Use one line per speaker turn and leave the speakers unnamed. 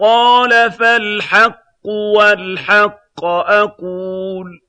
قَالَ فَالْحَقُّ وَالْحَقَّ أَقُولُ